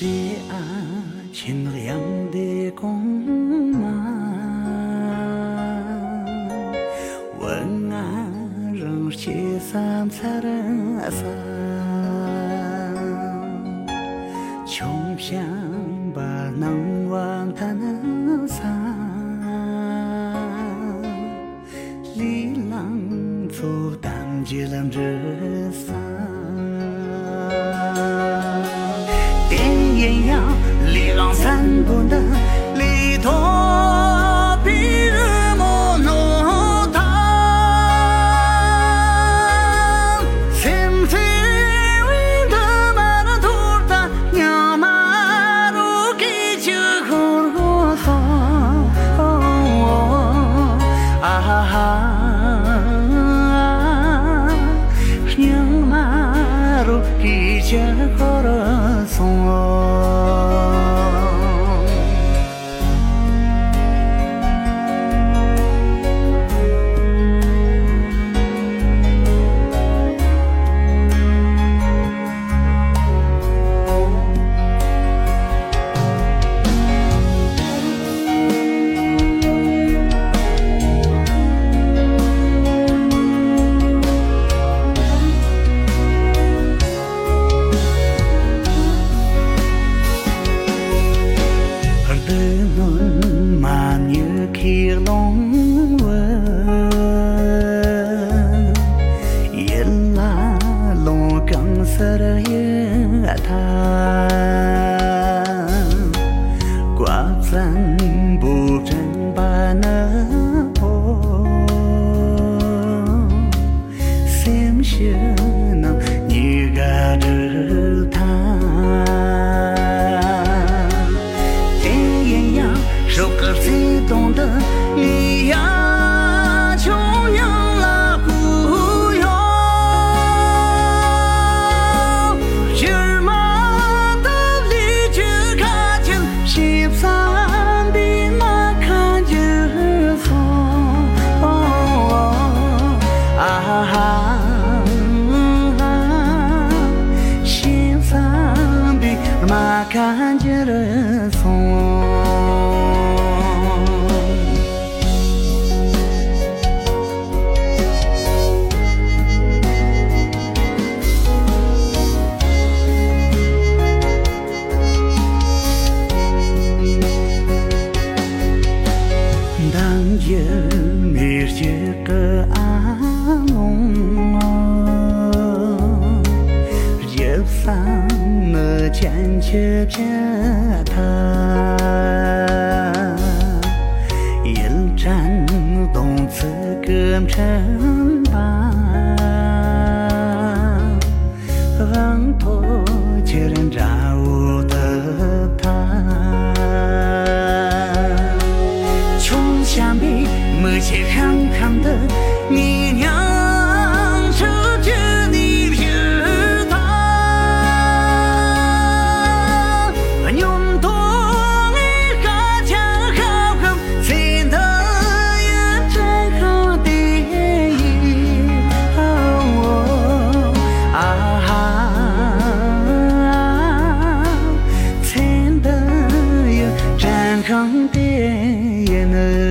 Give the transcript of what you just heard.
离岸清凉的公马，问安人写三彩的伞，穷乡把能忘他那山，离浪走当街浪之山。rằng 看见了风。坚决偏袒，一战东刺根城板，让托接人扎。ཡང དེ ཡན